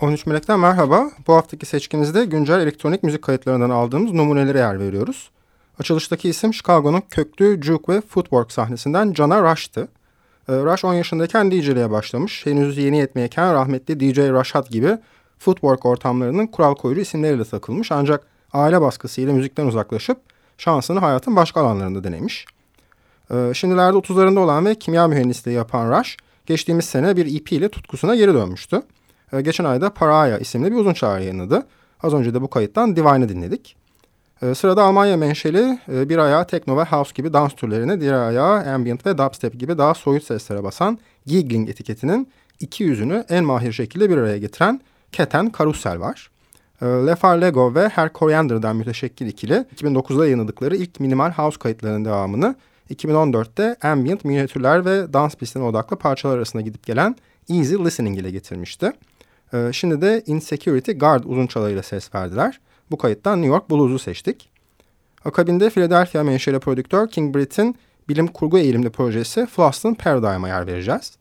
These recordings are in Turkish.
13 Melek'ten merhaba. Bu haftaki seçkimizde güncel elektronik müzik kayıtlarından aldığımız numunelere yer veriyoruz. Açılıştaki isim Chicago'nun köklü juke ve footwork sahnesinden Jana Rush'tı. Ee, Rush 10 yaşındayken DJ'liğe başlamış. Henüz yeni yetmeyken rahmetli DJ Rashad gibi footwork ortamlarının kural koyucu isimleriyle takılmış. Ancak aile baskısıyla müzikten uzaklaşıp şansını hayatın başka alanlarında denemiş. Ee, şimdilerde 30'larında olan ve kimya mühendisliği yapan Rush, geçtiğimiz sene bir EP ile tutkusuna geri dönmüştü. Ee, geçen ayda Paraya isimli bir uzun çağrı yayınladı. Az önce de bu kayıttan Divine'ı dinledik. Ee, sırada Almanya menşeli e, bir ayağı techno ve house gibi dans türlerine, diğer ayağı ambient ve dubstep gibi daha soyut seslere basan Giggling etiketinin iki yüzünü en mahir şekilde bir araya getiren Keten Karusel var. Ee, Lefar Lego ve Her Coriander'dan müteşekkil ikili 2009'da yayınladıkları ilk minimal house kayıtlarının devamını 2014'te ambient, minyatürler ve dans pistine odaklı parçalar arasında gidip gelen Easy Listening ile getirmişti. Ee, şimdi de Insecurity Guard uzun çalarıyla ses verdiler. Bu kayıttan New York Blues'u seçtik. Akabinde Philadelphia menşeli prodüktör King Britt'in bilim kurgu eğilimli projesi Fluston Paradigm'a yer vereceğiz.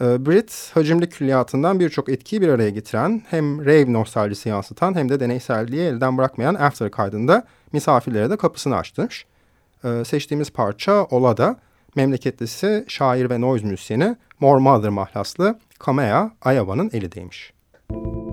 Ee, Britt, hacimli külliyatından birçok etkiyi bir araya getiren, hem rave nostaljisi yansıtan hem de deneyselliği elden bırakmayan After kaydında misafirlere de kapısını açtırmış. Ee, seçtiğimiz parça Ola'da, memleketlisi şair ve noise müzisyeni More mahlaslı Kamea Ayava'nın you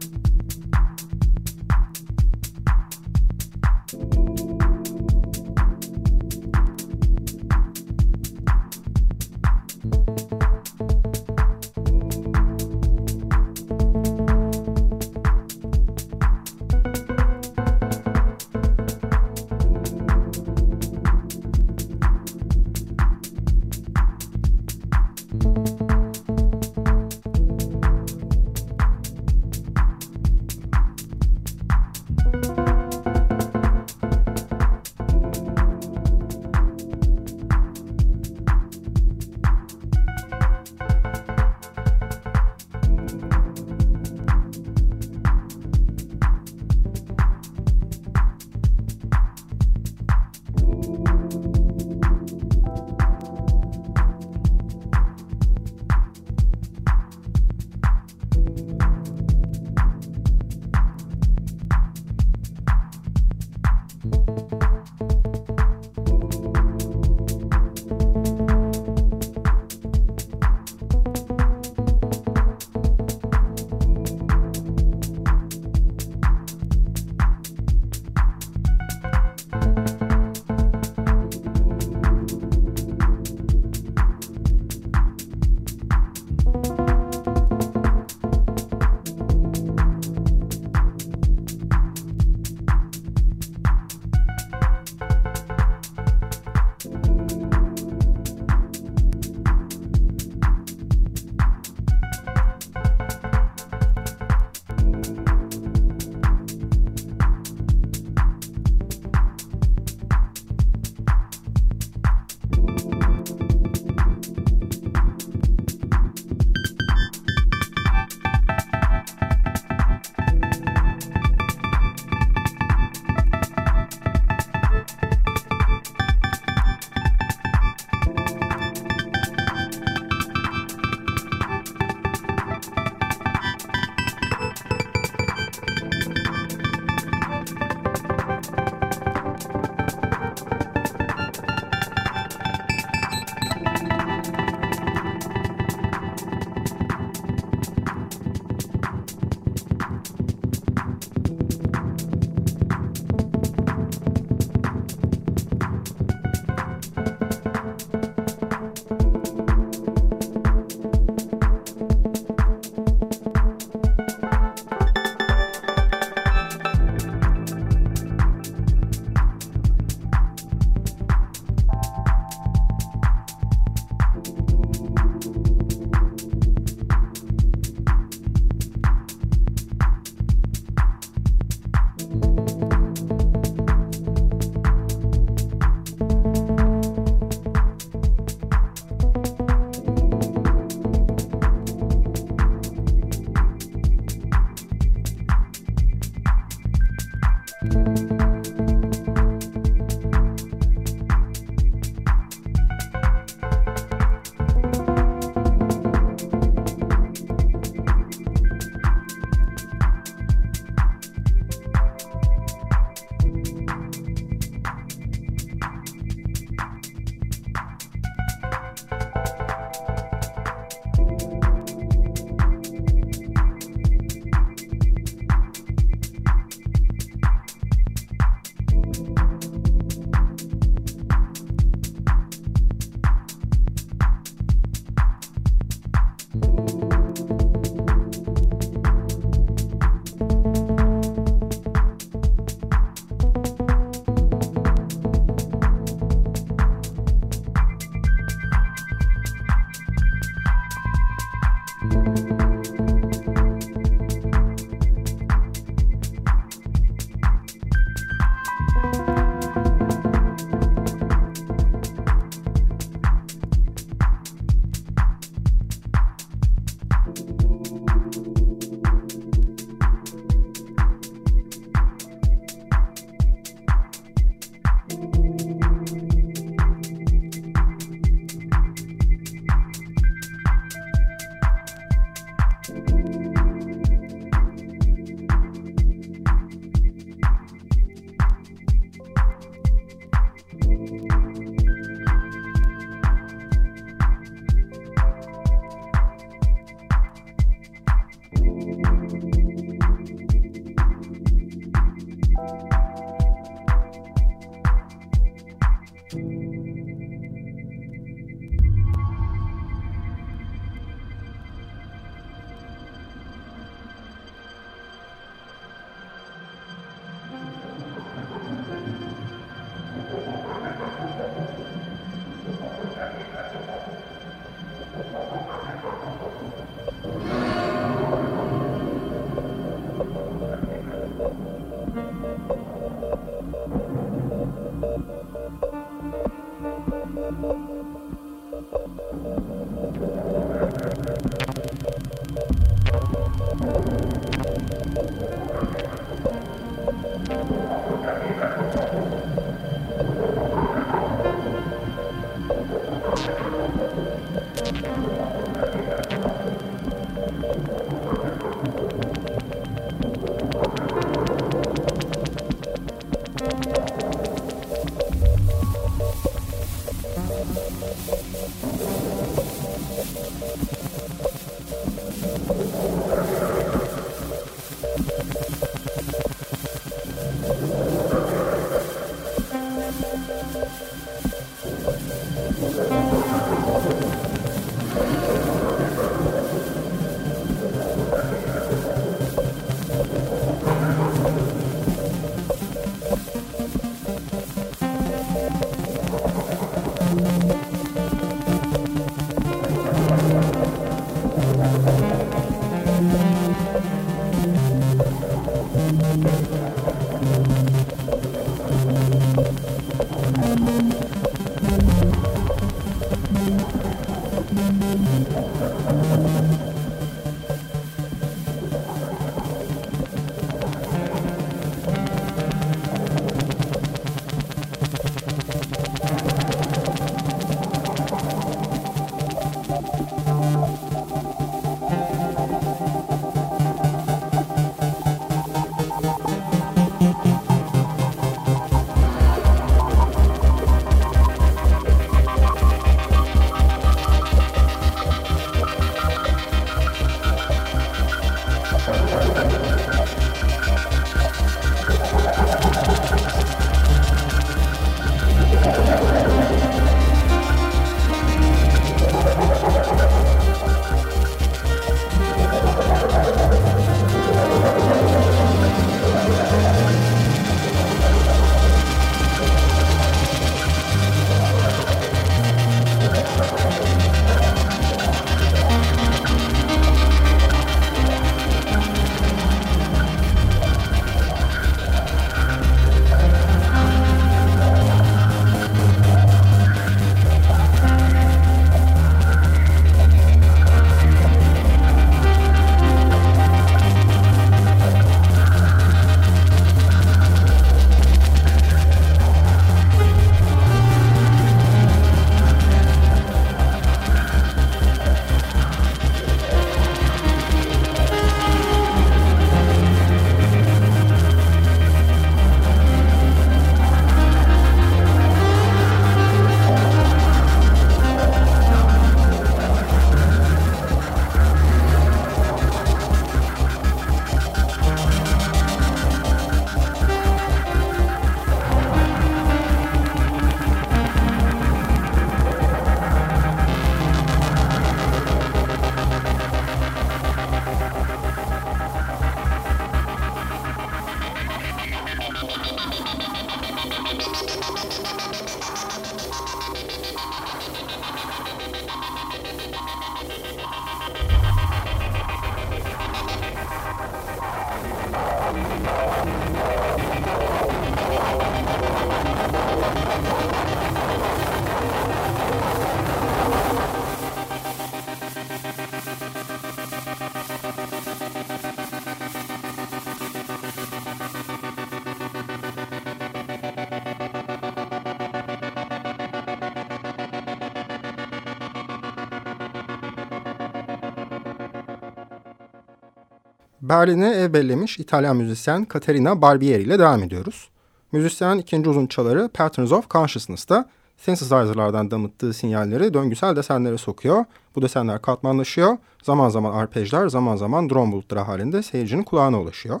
Berlin'e ev bellemiş İtalyan müzisyen Caterina Barbieri ile devam ediyoruz. Müzisyen ikinci uzun çaları Patterns of Consciousness'ta synthesizer'lardan damıttığı sinyalleri döngüsel desenlere sokuyor. Bu desenler katmanlaşıyor. Zaman zaman arpejler, zaman zaman drone bulutları halinde seyircinin kulağına ulaşıyor.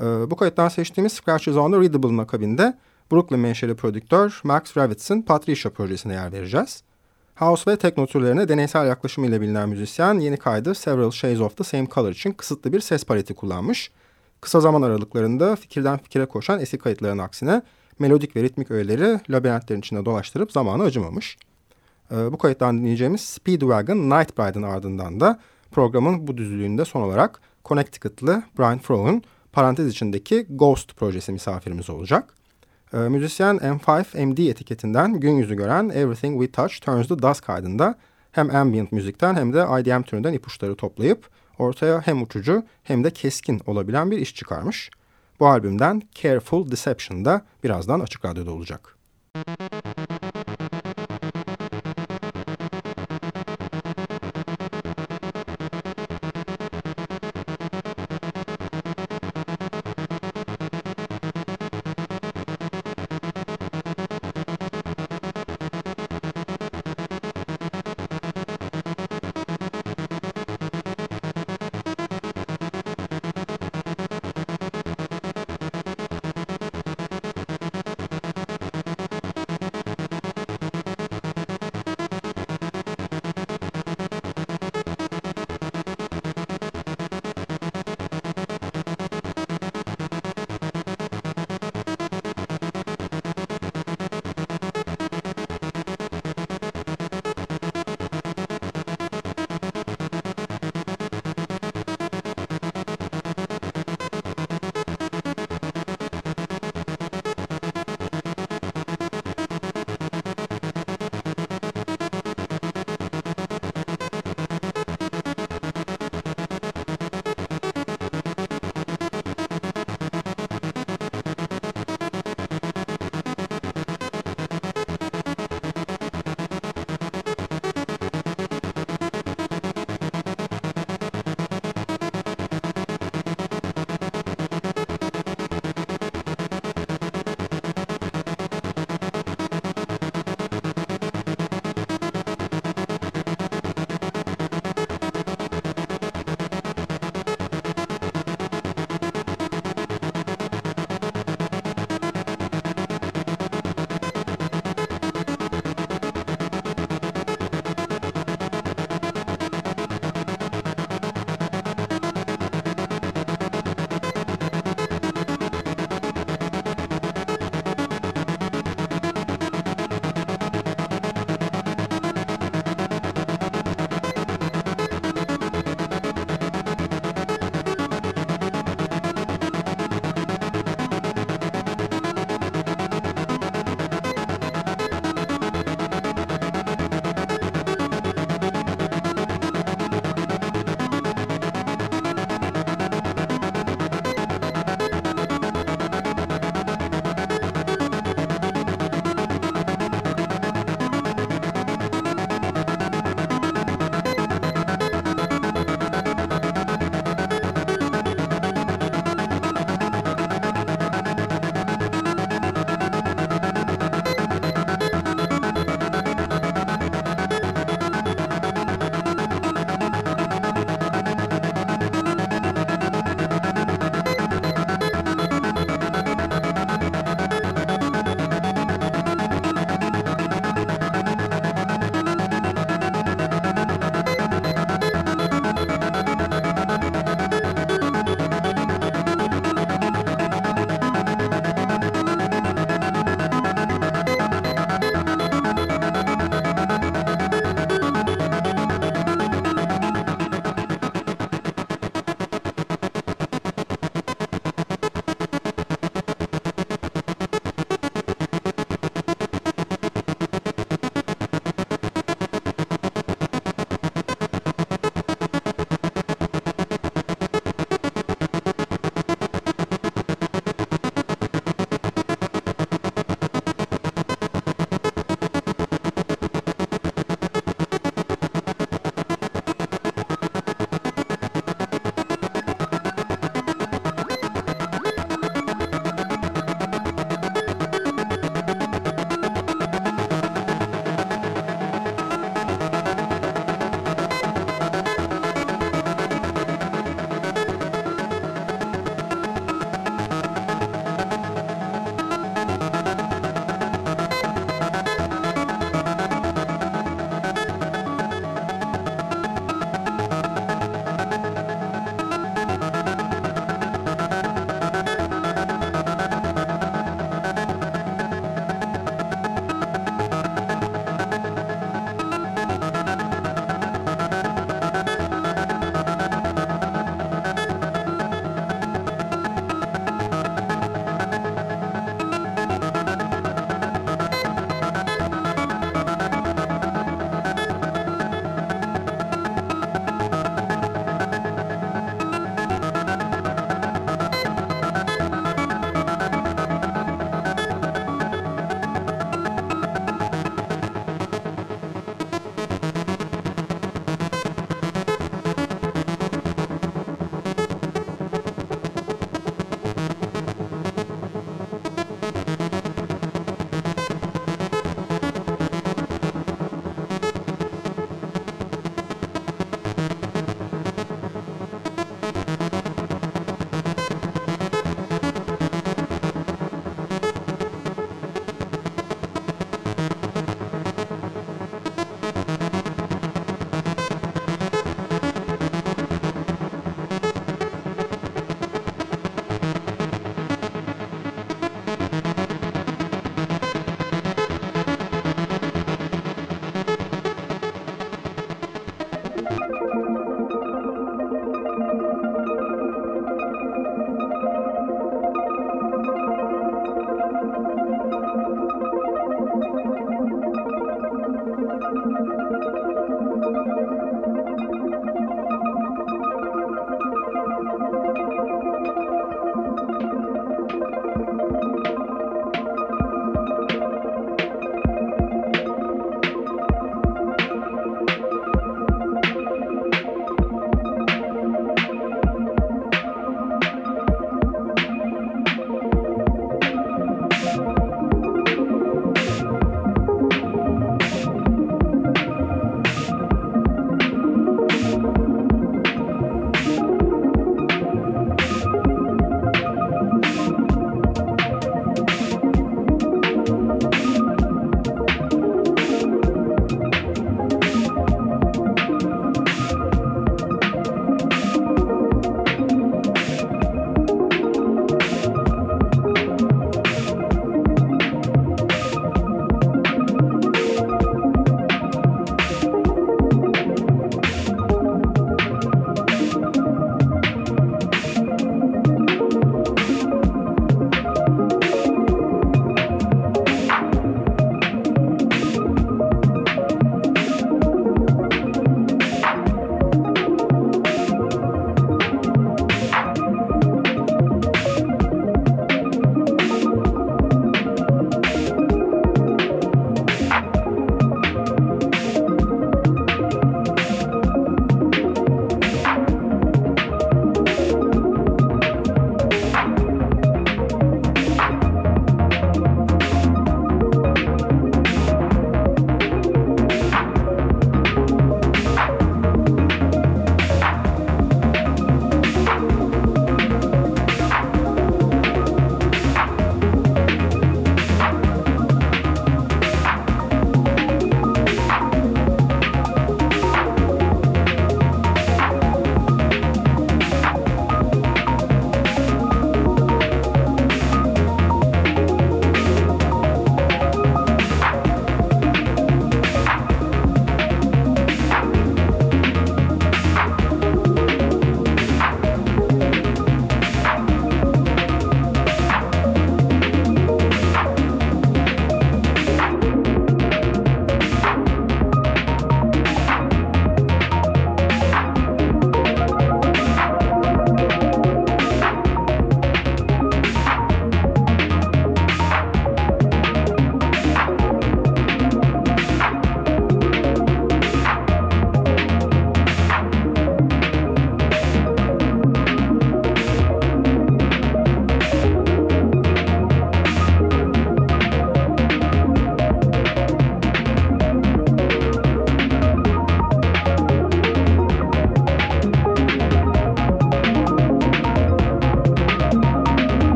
Ee, bu kayıttan seçtiğimiz Scratches on the Readable'ın akabinde Brooklyn menşeli prodüktör Max Ravitz'in Patricia projesine yer vereceğiz. House ve tekno türlerine deneysel yaklaşımıyla bilinen müzisyen yeni kaydı Several Shades of the Same Color için kısıtlı bir ses paleti kullanmış. Kısa zaman aralıklarında fikirden fikire koşan eski kayıtların aksine melodik ve ritmik öğeleri labirentlerin içinde dolaştırıp zamanı acımamış. Ee, bu kayıttan dinleyeceğimiz Speedwagon Night Bride'ın ardından da programın bu düzlüğünde son olarak Connecticut'lı Brian Froh'un parantez içindeki Ghost projesi misafirimiz olacak. E, müzisyen M5MD etiketinden gün yüzü gören Everything We Touch Turns to Dust kaydında hem ambient müzikten hem de IDM türünden ipuçları toplayıp ortaya hem uçucu hem de keskin olabilen bir iş çıkarmış. Bu albümden Careful Deception'da birazdan Açık Radyo'da olacak.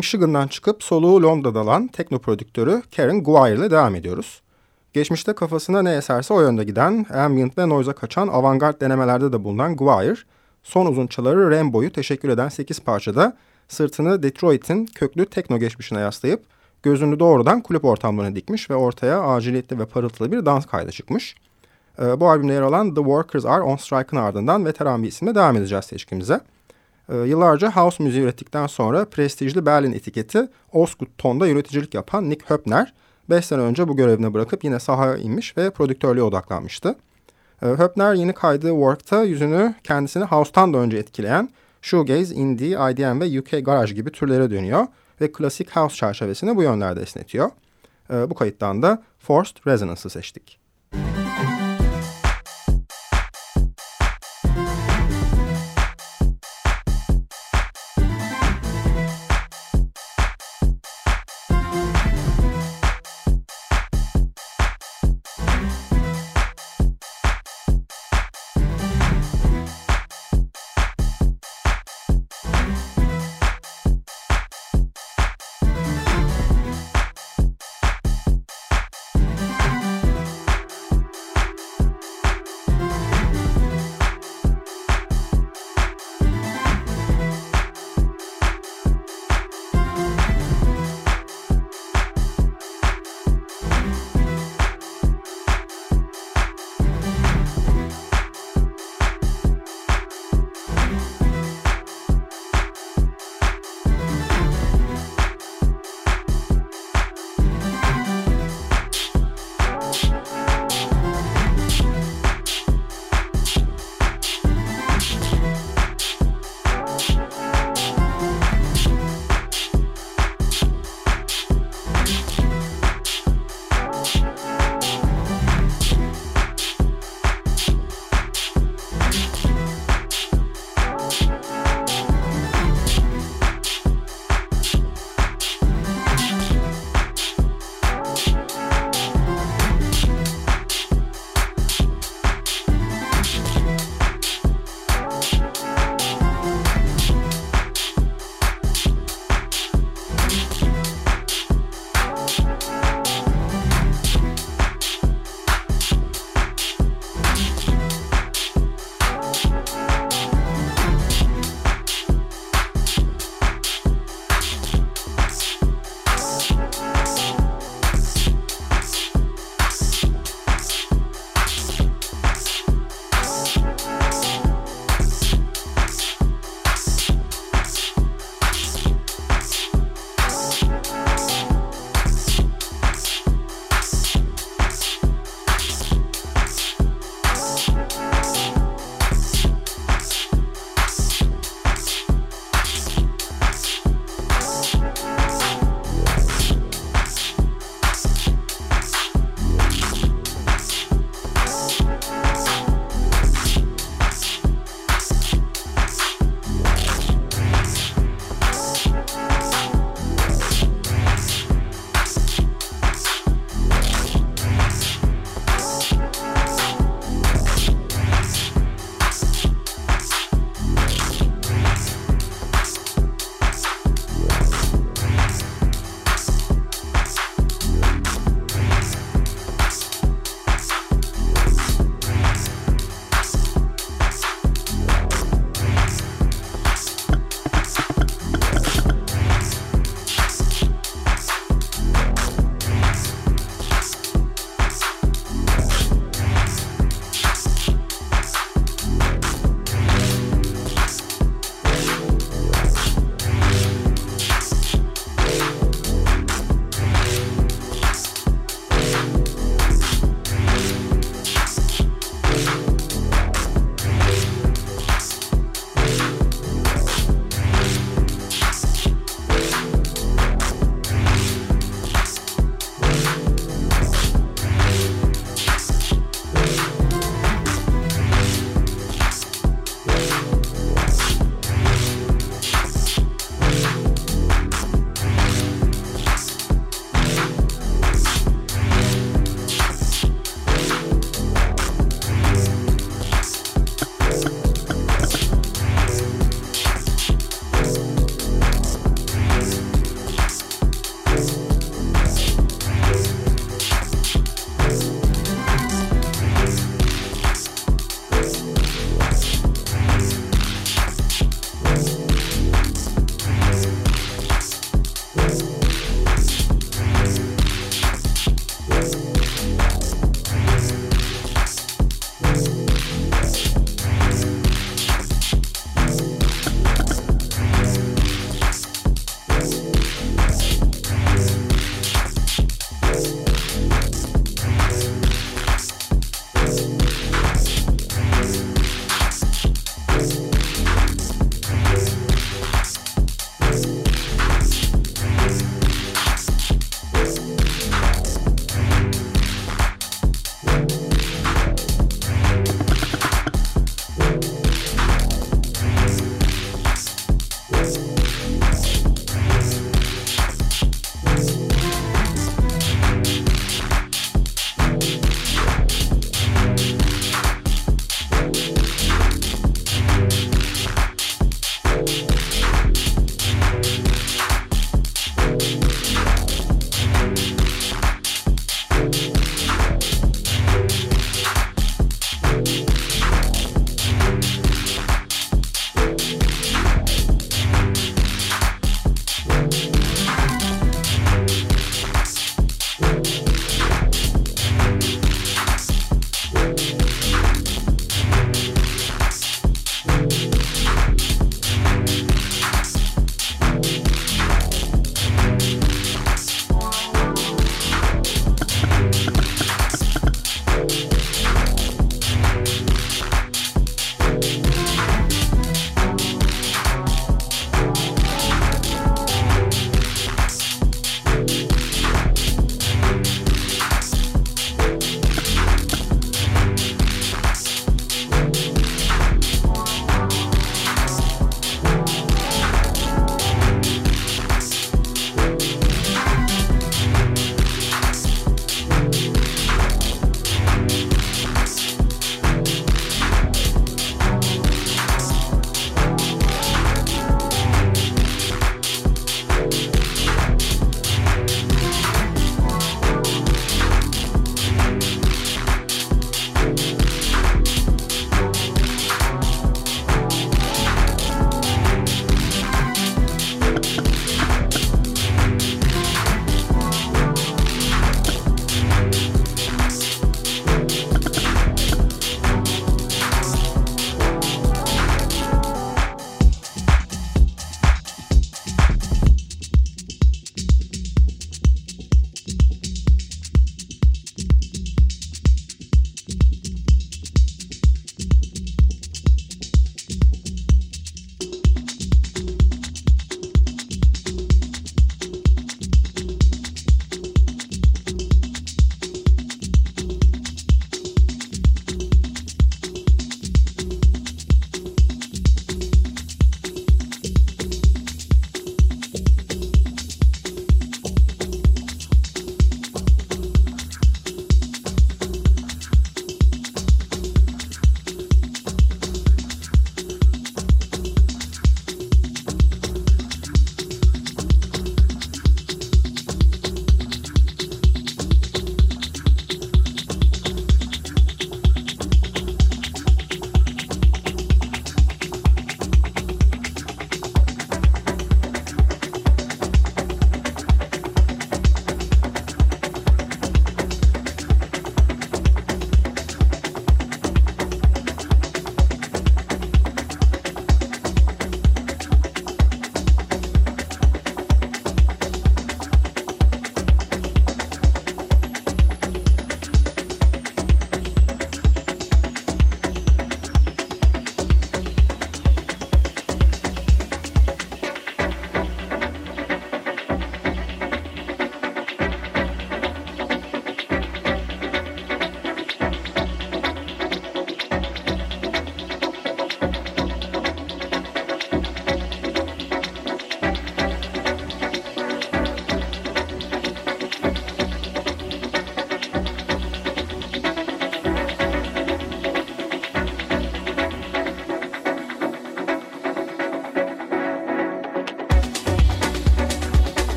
Michigan'dan çıkıp soluğu Londra'da alan tekno prodüktörü Karen Guire ile devam ediyoruz. Geçmişte kafasına ne eserse o yönde giden, ambient ve noise'a kaçan avantgard denemelerde de bulunan Guire, son uzunçaları Rainbow'yu teşekkür eden 8 parçada sırtını Detroit'in köklü tekno geçmişine yaslayıp gözünü doğrudan kulüp ortamlarına dikmiş ve ortaya aciliyetli ve parıltılı bir dans kaydı çıkmış. Ee, bu albümde yer alan The Workers Are On Strike'ın ardından veteran bir isimle devam edeceğiz seçkimize. Ee, yıllarca house müziği ürettikten sonra prestijli Berlin etiketi Osgood Ton'da üreticilik yapan Nick Höppner, 5 sene önce bu görevini bırakıp yine sahaya inmiş ve prodüktörlüğe odaklanmıştı. Ee, Höppner yeni kaydığı Work'ta yüzünü kendisini house'tan da önce etkileyen shoegaze, indie, IDM ve UK garage gibi türlere dönüyor ve klasik house çerçevesini bu yönlerde esnetiyor. Bu kayıttan da Forced Resonance'ı seçtik.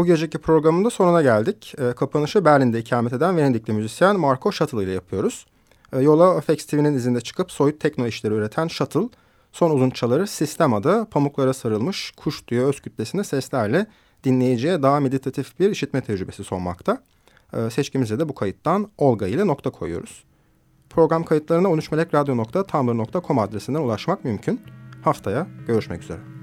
Bu geceki programın da sonuna geldik. E, kapanışı Berlin'de ikamet eden Venedikli müzisyen Marco Shuttle ile yapıyoruz. E, yola FX TV'nin izinde çıkıp soyut tekno işleri üreten Shuttle, son uzun çaları Sistem adı pamuklara sarılmış kuş tüyü öz kütlesinde seslerle dinleyiciye daha meditatif bir işitme tecrübesi sunmakta. E, seçkimize de bu kayıttan Olga ile nokta koyuyoruz. Program kayıtlarına 13melekradyo.tumblr.com adresinden ulaşmak mümkün. Haftaya görüşmek üzere.